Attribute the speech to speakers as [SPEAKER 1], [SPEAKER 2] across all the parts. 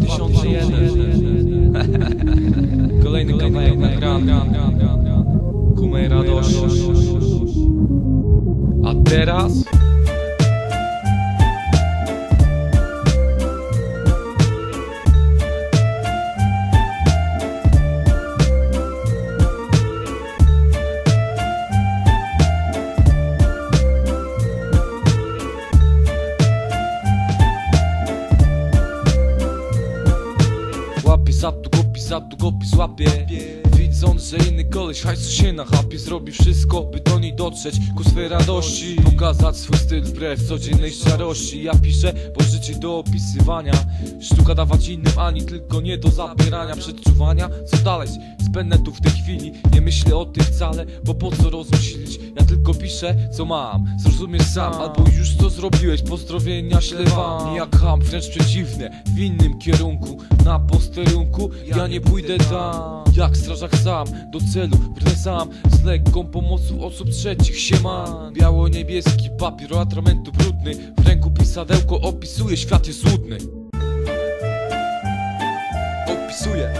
[SPEAKER 1] 2001 Kolejny kawałek nagrany Ku mej radości A teraz za długopis, za długopis łapie Widząc, że inny koleś hajsu się na chapie Zrobi? Wszystko, by do niej dotrzeć ku swej radości. Pokazać swój styl wbrew codziennej szarości Ja piszę, bo życie do opisywania. Sztuka dawać innym, ani tylko nie do zabierania. Przedczuwania, co dalej? Spędzę tu w tej chwili. Nie myślę o tym wcale, bo po co rozmyślić? Ja tylko piszę, co mam. Zrozumiesz sam, albo już to zrobiłeś. Pozdrowienia ślę wam Nie jak ham, wręcz przeciwne W innym kierunku, na posterunku Ja nie pójdę tam. Jak strażak sam, do celu brnę sam. Z lekką pomocą osób trzecich się mam Biało-niebieski papier atramentu brudny W ręku pisadełko opisuje świat jest Opisuje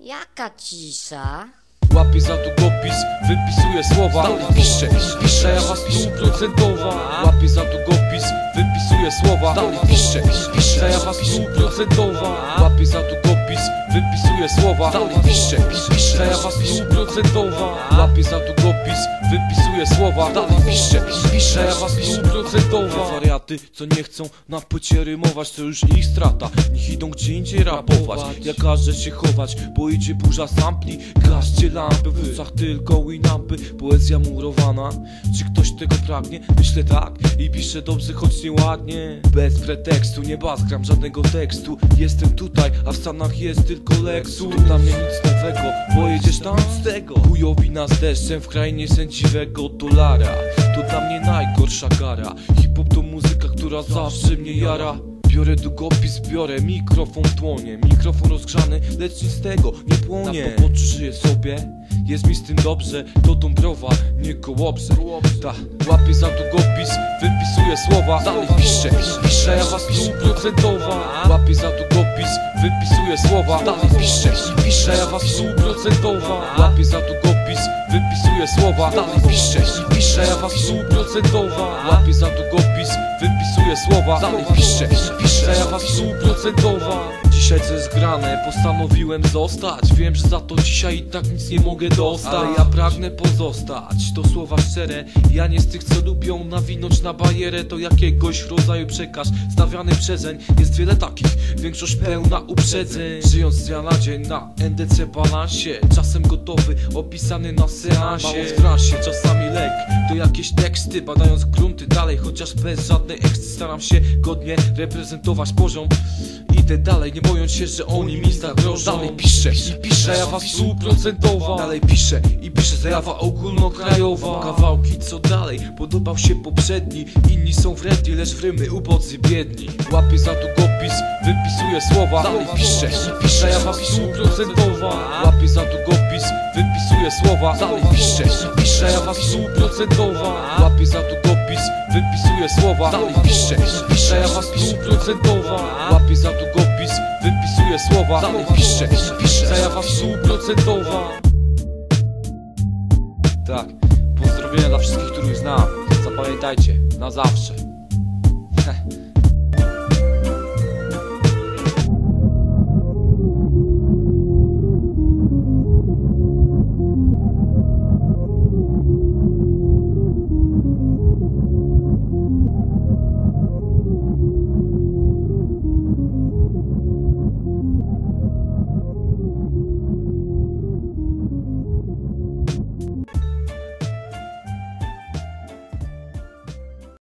[SPEAKER 2] Jaka cisza?
[SPEAKER 1] Łapie za długopis, wypisuje słowa Dalej pisze, pisze, ja was stuprocentowa Łapie za długopis, wypisuje słowa Dalej pisze, pisze, ja was stuprocentowa Łapie za długopis, wypisuje słowa. Dalej pisze, pisze, ja was stuprocentowa Łapie za długopis, wypisuje słowa. Dalej pisze, pisze, ja was stuprocentowa Wariaty, co nie chcą na płycie rymować To już ich strata, niech idą gdzie indziej rapować. Ja każę się chować, bo idzie burza sampli. Gaście lampy, w ucach tylko winampy. Poezja murowana, czy ktoś tego pragnie? Myślę tak. I piszę dobrze, choć nieładnie. Bez pretekstu, nie bazgram żadnego tekstu. Jestem tutaj, a w Stanach jest tylko Lexus. Dla mnie nic nowego, bo jedziesz tam z tego. Chujowina z deszczem w krainie sędziwego dolara. To dla mnie najgorsza kara Hip-hop to muzyka, która zawsze mnie jara. Biorę długopis, biorę mikrofon w dłonie. Mikrofon rozgrzany, lecz nic z tego nie płonie. Na poboczu żyję sobie, jest mi z tym dobrze To Dąbrowa, nie Kołobrze Ta, łapię za długopis, wypisuję słowa. Dalej piszę, piszę, ja was stuprocentowa Łapię za długopis, wypisuję słowa. Dalej piszę, piszę, ja was stuprocentowa Łapię za długopis, słowa. Dalej piszę, piszę, ja was stuprocentowa. Łapię za długopis, wypisuję słowa. Dalej piszę, piszę, ja was stuprocentowa. Dzisiaj co jest grane, postanowiłem zostać. Wiem, że za to dzisiaj i tak nic nie mogę dostać. Ale ja pragnę pozostać, to słowa szczere Ja nie z tych co lubią nawinąć na bajerę. To jakiegoś rodzaju przekaz stawiany przezeń. Jest wiele takich, większość pełna uprzedzeń. Żyjąc z dnia na dzień na NDC balansie. Czasem gotowy, opisany na seansie Mało w transie, czasami lek To jakieś teksty, badając grunty dalej Chociaż bez żadnej eksty staram się godnie reprezentować poziom. Idę dalej, nie bojąc się, że oni mi zagrożą. Dalej piszę piszę, ja was stuprocentowa Dalej piszę i piszę, zajawa ogólnokrajowa. Kawałki co dalej, podobał się poprzedni. Inni są wredni, lecz w rymy ubodzy biedni. Łapię za długopis, wypisuję słowa. Dalej piszę piszę, zajawa stuprocentowa Łapię za długopis, wypisuję słowa. Dalej piszę piszę, zajawa stuprocentowa Łapię za długopis, wypisuję słowa. Dalej piszę piszę, zajawa stuprocentowa Łapię za długopis, wypisuję słowa. Dalej piszę piszę, zajawa stuprocentowa Tak, pozdrowienia dla wszystkich, których znam. Zapamiętajcie, na zawsze